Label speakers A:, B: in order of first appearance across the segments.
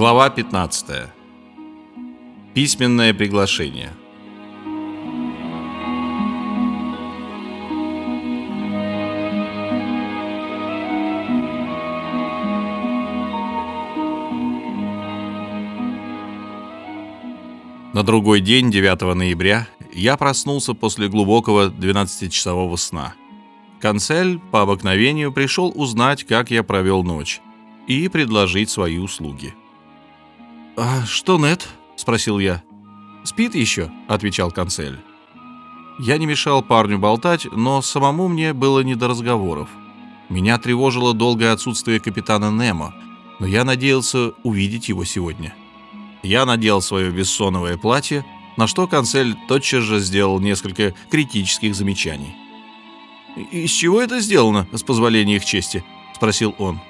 A: Глава 15. Письменное приглашение. На другой день, 9 ноября, я проснулся после глубокого 12-часового сна. Консель по обыкновению пришел узнать, как я провел ночь, и предложить свои услуги. «А что Нет?» — спросил я. «Спит еще?» — отвечал консель. Я не мешал парню болтать, но самому мне было не до разговоров. Меня тревожило долгое отсутствие капитана Немо, но я надеялся увидеть его сегодня. Я надел свое бессоновое платье, на что консель тотчас же сделал несколько критических замечаний. «Из чего это сделано, с позволения их чести?» — спросил он.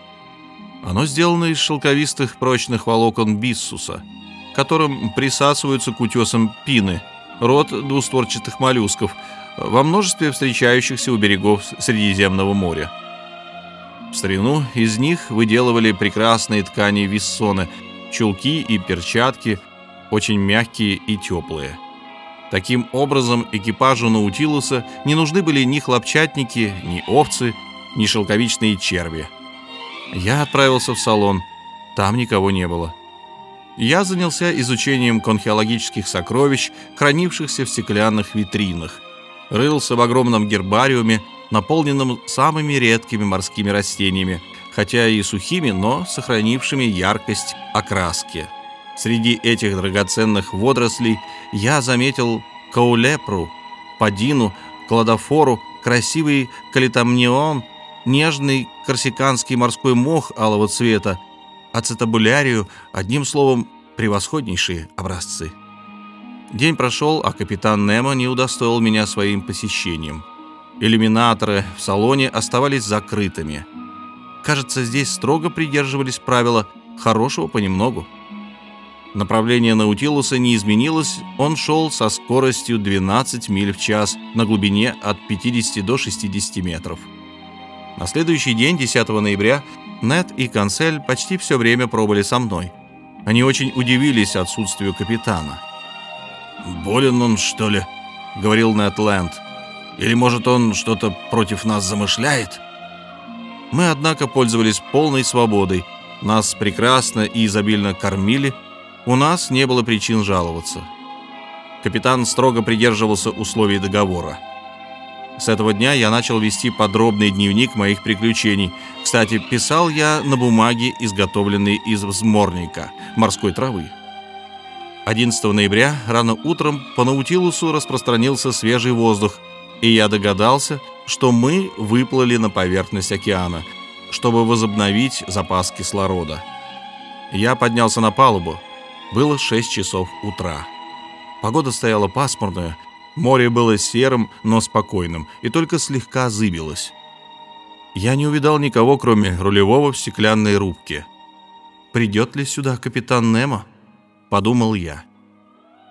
A: Оно сделано из шелковистых прочных волокон биссуса, которым присасываются к утесам пины, род двустворчатых моллюсков, во множестве встречающихся у берегов Средиземного моря. В старину из них выделывали прекрасные ткани виссоны, чулки и перчатки, очень мягкие и теплые. Таким образом, экипажу Наутилуса не нужны были ни хлопчатники, ни овцы, ни шелковичные черви – я отправился в салон. Там никого не было. Я занялся изучением конхеологических сокровищ, хранившихся в стеклянных витринах. Рылся в огромном гербариуме, наполненном самыми редкими морскими растениями, хотя и сухими, но сохранившими яркость окраски. Среди этих драгоценных водорослей я заметил каулепру, падину, кладофору, красивый калитомнион нежный корсиканский морской мох алого цвета, ацетабулярию, одним словом, превосходнейшие образцы. День прошел, а капитан Немо не удостоил меня своим посещением. Иллюминаторы в салоне оставались закрытыми. Кажется, здесь строго придерживались правила «хорошего понемногу». Направление Наутилуса не изменилось, он шел со скоростью 12 миль в час на глубине от 50 до 60 метров. На следующий день, 10 ноября, Нет и Консель почти все время пробыли со мной. Они очень удивились отсутствию капитана.
B: «Болен он, что ли?» — говорил Нет Лэнд. «Или, может, он что-то против нас замышляет?»
A: Мы, однако, пользовались полной свободой. Нас прекрасно и изобильно кормили. У нас не было причин жаловаться. Капитан строго придерживался условий договора. С этого дня я начал вести подробный дневник моих приключений. Кстати, писал я на бумаге, изготовленной из взморника, морской травы. 11 ноября рано утром по Наутилусу распространился свежий воздух, и я догадался, что мы выплыли на поверхность океана, чтобы возобновить запас кислорода. Я поднялся на палубу. Было 6 часов утра. Погода стояла пасмурная, Море было серым, но спокойным, и только слегка зыбилось. Я не увидал никого, кроме рулевого в стеклянной рубке. «Придет ли сюда капитан Немо?» — подумал я.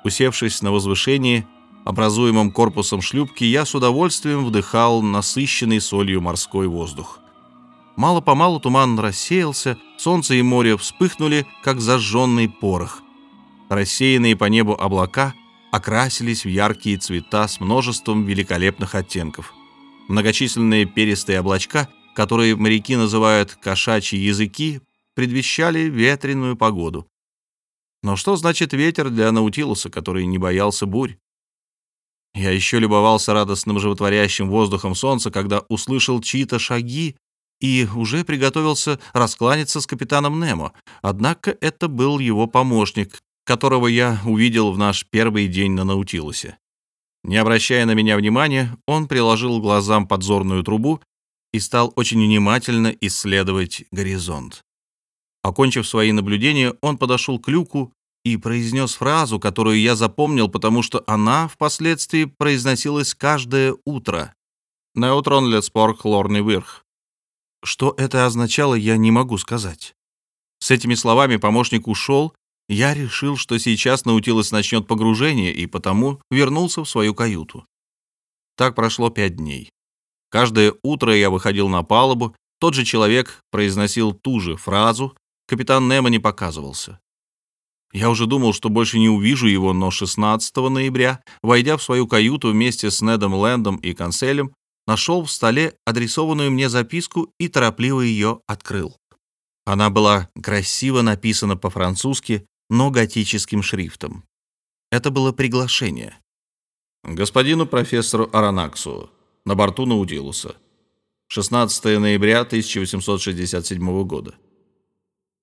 A: Усевшись на возвышении, образуемом корпусом шлюпки, я с удовольствием вдыхал насыщенный солью морской воздух. Мало-помалу туман рассеялся, солнце и море вспыхнули, как зажженный порох. Рассеянные по небу облака окрасились в яркие цвета с множеством великолепных оттенков. Многочисленные перистые облачка, которые моряки называют кошачьи языки, предвещали ветреную погоду. Но что значит ветер для Наутилуса, который не боялся бурь? Я еще любовался радостным животворящим воздухом солнца, когда услышал чьи-то шаги и уже приготовился раскланяться с капитаном Немо. Однако это был его помощник, которого я увидел в наш первый день на Наутилусе. Не обращая на меня внимания, он приложил глазам подзорную трубу и стал очень внимательно исследовать горизонт. Окончив свои наблюдения, он подошел к люку и произнес фразу, которую я запомнил, потому что она впоследствии произносилась каждое утро. «Неутрон леспор хлорный вверх». Что это означало, я не могу сказать. С этими словами помощник ушел, я решил, что сейчас Наутилус начнет погружение, и потому вернулся в свою каюту. Так прошло пять дней. Каждое утро я выходил на палубу, тот же человек произносил ту же фразу, капитан Немо не показывался. Я уже думал, что больше не увижу его, но 16 ноября, войдя в свою каюту вместе с Недом Лэндом и Канцелем, нашел в столе адресованную мне записку и торопливо ее открыл. Она была красиво написана по-французски, но готическим шрифтом. Это было приглашение. Господину профессору Аронаксу на борту Наудилуса. 16 ноября 1867 года.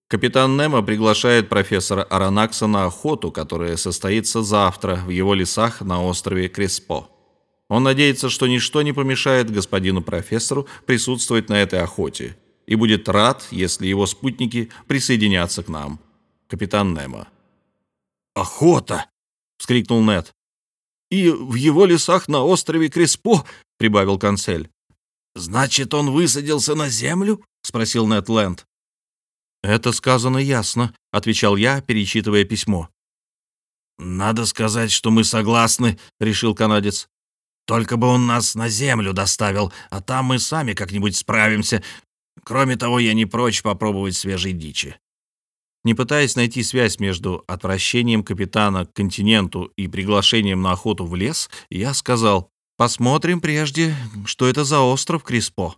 A: Капитан Немо приглашает профессора Аронакса на охоту, которая состоится завтра в его лесах на острове Креспо. Он надеется, что ничто не помешает господину профессору присутствовать на этой охоте и будет рад, если его спутники присоединятся к нам. Капитан Немо.
B: «Охота!» — вскрикнул Нед.
A: «И в его лесах на острове Креспо», — прибавил канцель.
B: «Значит, он высадился на землю?» — спросил Нед Ленд.
A: «Это сказано ясно», — отвечал я, перечитывая письмо.
B: «Надо сказать, что мы согласны», — решил канадец. «Только бы он нас на землю доставил, а там мы сами как-нибудь справимся. Кроме того, я не прочь попробовать свежей дичи».
A: Не пытаясь найти связь между отвращением капитана к континенту и приглашением на охоту в лес, я сказал, «Посмотрим прежде, что это за остров Криспо».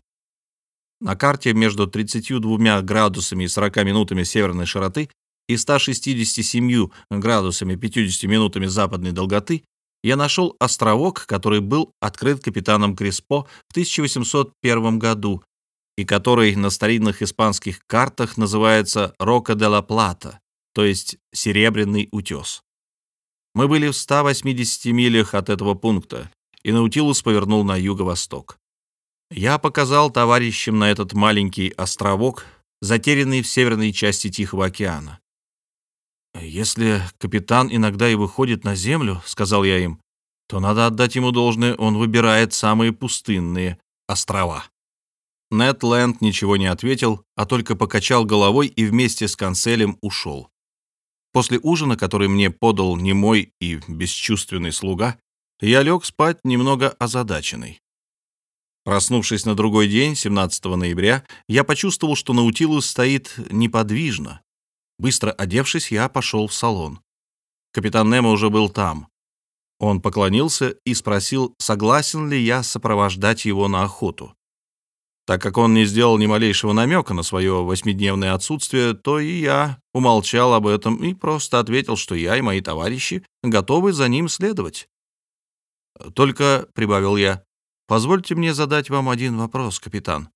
A: На карте между 32 градусами и 40 минутами северной широты и 167 градусами 50 минутами западной долготы я нашел островок, который был открыт капитаном Криспо в 1801 году и который на старинных испанских картах называется Рока де ла Плата, то есть Серебряный утес. Мы были в 180 милях от этого пункта, и Наутилус повернул на юго-восток. Я показал товарищам на этот маленький островок, затерянный в северной части Тихого океана. «Если капитан иногда и выходит на землю, — сказал я им, — то надо отдать ему должное, он выбирает самые пустынные острова». Нед Ленд ничего не ответил, а только покачал головой и вместе с канцелем ушел. После ужина, который мне подал немой и бесчувственный слуга, я лег спать немного озадаченный. Проснувшись на другой день, 17 ноября, я почувствовал, что Наутилус стоит неподвижно. Быстро одевшись, я пошел в салон. Капитан Немо уже был там. Он поклонился и спросил, согласен ли я сопровождать его на охоту. Так как он не сделал ни малейшего намека на свое восьмидневное отсутствие, то и я умолчал об этом и просто ответил, что я и мои товарищи готовы за ним следовать. «Только», — прибавил я, — «позвольте мне задать вам один вопрос, капитан».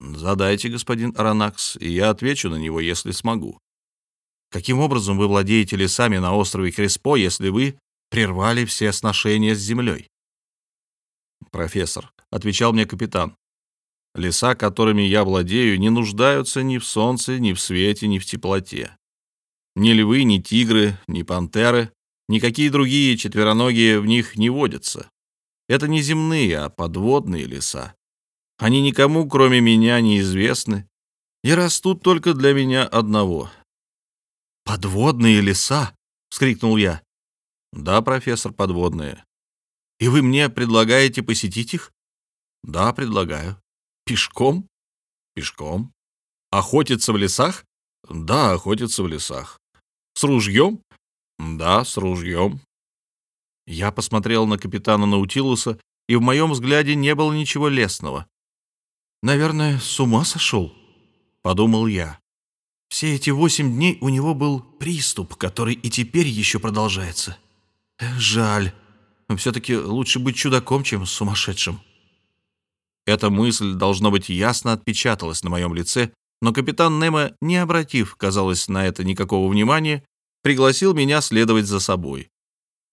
A: «Задайте, господин Аронакс, и я отвечу на него, если смогу». «Каким образом вы владеете лесами на острове Креспо, если вы прервали все сношения с землей?» «Профессор», — отвечал мне капитан, Леса, которыми я владею, не нуждаются ни в солнце, ни в свете, ни в теплоте. Ни львы, ни тигры, ни пантеры, никакие другие четвероногие в них не водятся. Это не земные, а подводные леса. Они никому, кроме меня, неизвестны и растут только для меня одного. «Подводные леса!» — вскрикнул я. «Да, профессор, подводные. И вы мне предлагаете посетить их?» «Да, предлагаю». Пешком? Пешком. Охотиться в лесах? Да, охотиться в лесах. С ружьем? Да, с ружьем. Я посмотрел на капитана Наутилуса, и в моем взгляде не было ничего лесного. «Наверное, с ума сошел?» — подумал я. Все эти восемь дней у него был приступ, который и теперь еще продолжается. Жаль. Все-таки лучше быть чудаком, чем сумасшедшим. Эта мысль, должно быть, ясно отпечаталась на моем лице, но капитан Немо, не обратив, казалось, на это никакого внимания, пригласил меня следовать за собой.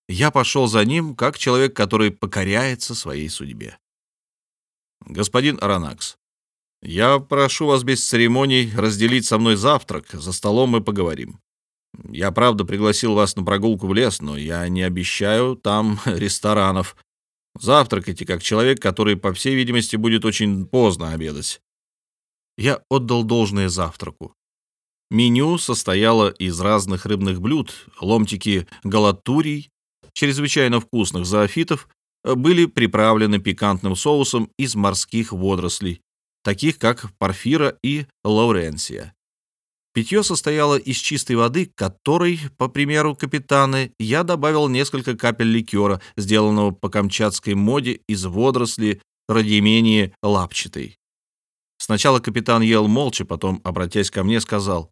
A: Я пошел за ним, как человек, который покоряется своей судьбе. «Господин Аронакс, я прошу вас без церемоний разделить со мной завтрак, за столом мы поговорим. Я, правда, пригласил вас на прогулку в лес, но я не обещаю там ресторанов, Завтракайте, как человек, который, по всей видимости, будет очень поздно обедать. Я отдал должное завтраку. Меню состояло из разных рыбных блюд, ломтики галатурий, чрезвычайно вкусных зоофитов, были приправлены пикантным соусом из морских водорослей, таких как парфира и лауренсия. Питье состояло из чистой воды, которой, по примеру капитана, я добавил несколько капель ликера, сделанного по камчатской моде из водоросли радимении лапчатой. Сначала капитан ел молча, потом, обратясь ко мне, сказал,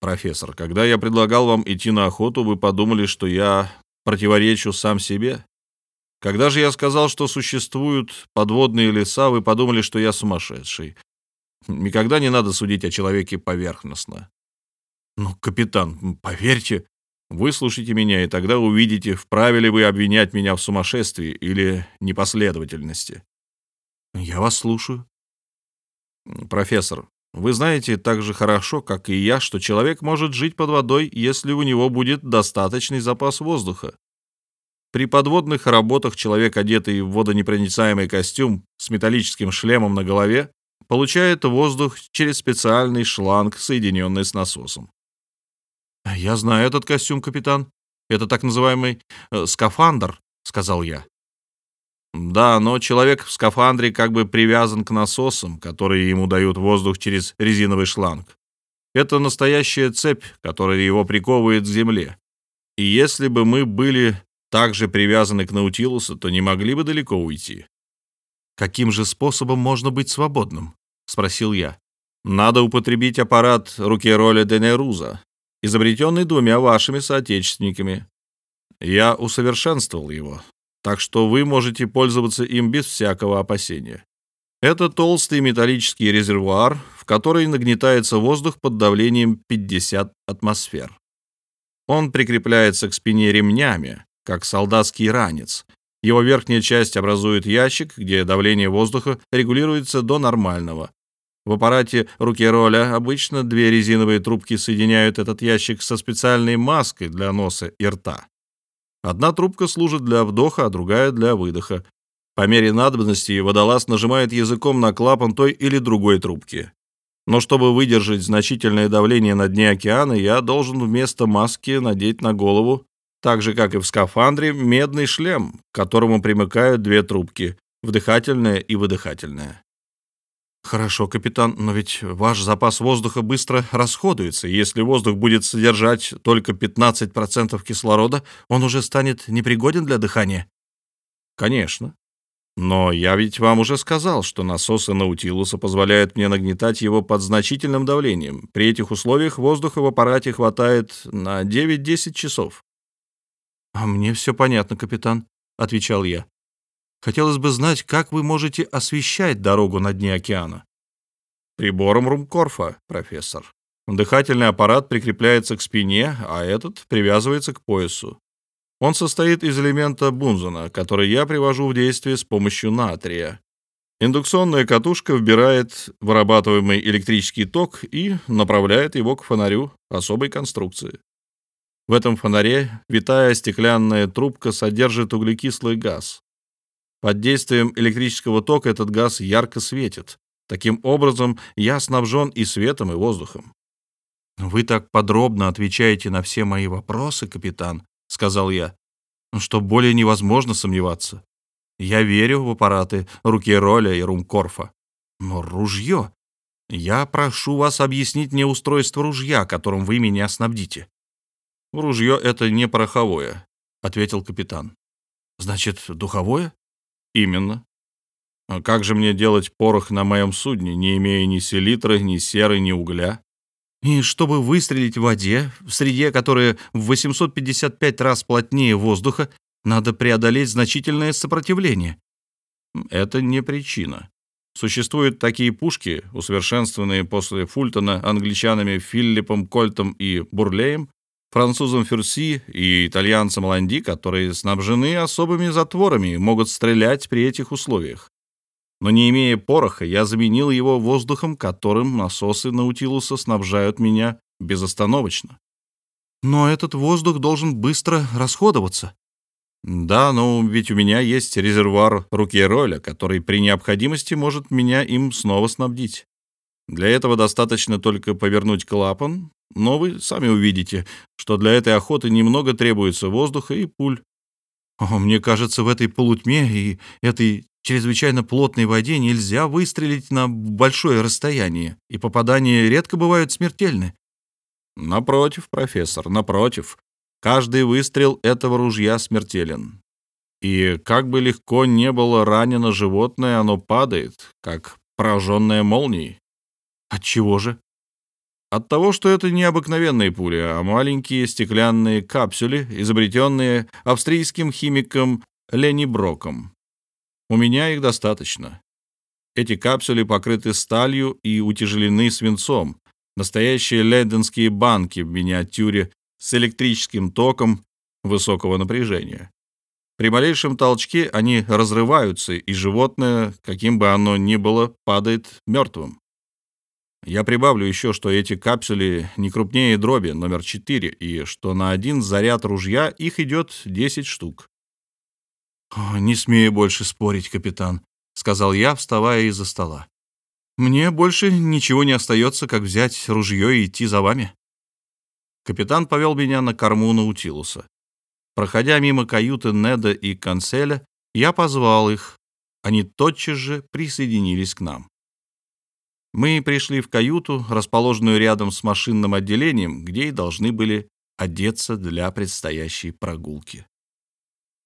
A: «Профессор, когда я предлагал вам идти на охоту, вы подумали, что я противоречу сам себе? Когда же я сказал, что существуют подводные леса, вы подумали, что я сумасшедший. Никогда не надо судить о человеке поверхностно. Ну, капитан, поверьте, выслушайте меня, и тогда увидите, вправе ли вы обвинять меня в сумасшествии или непоследовательности. Я вас слушаю. Профессор, вы знаете так же хорошо, как и я, что человек может жить под водой, если у него будет достаточный запас воздуха. При подводных работах человек, одетый в водонепроницаемый костюм с металлическим шлемом на голове, получает воздух через специальный шланг, соединенный с насосом. «Я знаю этот костюм, капитан. Это так называемый э, скафандр», — сказал я. «Да, но человек в скафандре как бы привязан к насосам, которые ему дают воздух через резиновый шланг. Это настоящая цепь, которая его приковывает к земле. И если бы мы были также привязаны к Наутилусу, то не могли бы далеко уйти. «Каким же способом можно быть свободным?» — спросил я. «Надо употребить аппарат Рукероля де Неруза, изобретенный двумя вашими соотечественниками. Я усовершенствовал его, так что вы можете пользоваться им без всякого опасения. Это толстый металлический резервуар, в который нагнетается воздух под давлением 50 атмосфер. Он прикрепляется к спине ремнями, как солдатский ранец, его верхняя часть образует ящик, где давление воздуха регулируется до нормального. В аппарате руки роля обычно две резиновые трубки соединяют этот ящик со специальной маской для носа и рта. Одна трубка служит для вдоха, а другая для выдоха. По мере надобности водолаз нажимает языком на клапан той или другой трубки. Но чтобы выдержать значительное давление на дне океана, я должен вместо маски надеть на голову так же, как и в скафандре, медный шлем, к которому примыкают две трубки, вдыхательная и выдыхательная. Хорошо, капитан, но ведь ваш запас воздуха быстро расходуется. Если воздух будет содержать только 15% кислорода, он уже станет непригоден для дыхания. Конечно. Но я ведь вам уже сказал, что насосы Наутилуса позволяют мне нагнетать его под значительным давлением. При этих условиях воздуха в аппарате хватает на 9-10 часов. «А мне все понятно, капитан», — отвечал я. «Хотелось бы знать, как вы можете освещать дорогу на дне океана». «Прибором Румкорфа, профессор. Дыхательный аппарат прикрепляется к спине, а этот привязывается к поясу. Он состоит из элемента Бунзена, который я привожу в действие с помощью натрия. Индукционная катушка вбирает вырабатываемый электрический ток и направляет его к фонарю особой конструкции. В этом фонаре витая стеклянная трубка содержит углекислый газ. Под действием электрического тока этот газ ярко светит. Таким образом, я снабжен и светом, и воздухом. «Вы так подробно отвечаете на все мои вопросы, капитан», — сказал я, — «что более невозможно сомневаться. Я верю в аппараты руки Роля и Румкорфа. Но ружье... Я прошу вас объяснить мне устройство ружья, которым вы меня снабдите». «Ружье — это не пороховое», — ответил капитан. «Значит, духовое?» «Именно. А как же мне делать порох на моем судне, не имея ни селитры, ни серы, ни угля?» «И чтобы выстрелить в воде, в среде, которая в 855 раз плотнее воздуха, надо преодолеть значительное сопротивление». «Это не причина. Существуют такие пушки, усовершенствованные после Фультона англичанами Филиппом Кольтом и Бурлеем, французам Фюрси и итальянцам Ланди, которые снабжены особыми затворами и могут стрелять при этих условиях. Но не имея пороха, я заменил его воздухом, которым насосы Наутилуса снабжают меня безостановочно. Но этот воздух должен быстро расходоваться. Да, но ведь у меня есть резервуар руки Роля, который при необходимости может меня им снова снабдить. Для этого достаточно только повернуть клапан, но вы сами увидите, что для этой охоты немного требуется воздуха и пуль. О, мне кажется, в этой полутьме и этой чрезвычайно плотной воде нельзя выстрелить на большое расстояние, и попадания редко бывают смертельны. Напротив, профессор, напротив. Каждый выстрел этого ружья смертелен. И как бы легко не было ранено животное, оно падает, как пораженное молнией. От чего же? От того, что это не обыкновенные пули, а маленькие стеклянные капсули, изобретенные австрийским химиком Лени Броком. У меня их достаточно. Эти капсули покрыты сталью и утяжелены свинцом. Настоящие лейденские банки в миниатюре с электрическим током высокого напряжения. При малейшем толчке они разрываются, и животное, каким бы оно ни было, падает мертвым. Я прибавлю еще, что эти капсули не крупнее дроби номер 4, и что на один заряд ружья их идет 10 штук. «Не смею больше спорить, капитан», — сказал я, вставая из-за стола. «Мне больше ничего не остается, как взять ружье и идти за вами». Капитан повел меня на корму Наутилуса. Проходя мимо каюты Неда и Канцеля, я позвал их. Они тотчас же присоединились к нам. Мы пришли в каюту, расположенную рядом с машинным отделением, где и должны были одеться для предстоящей прогулки.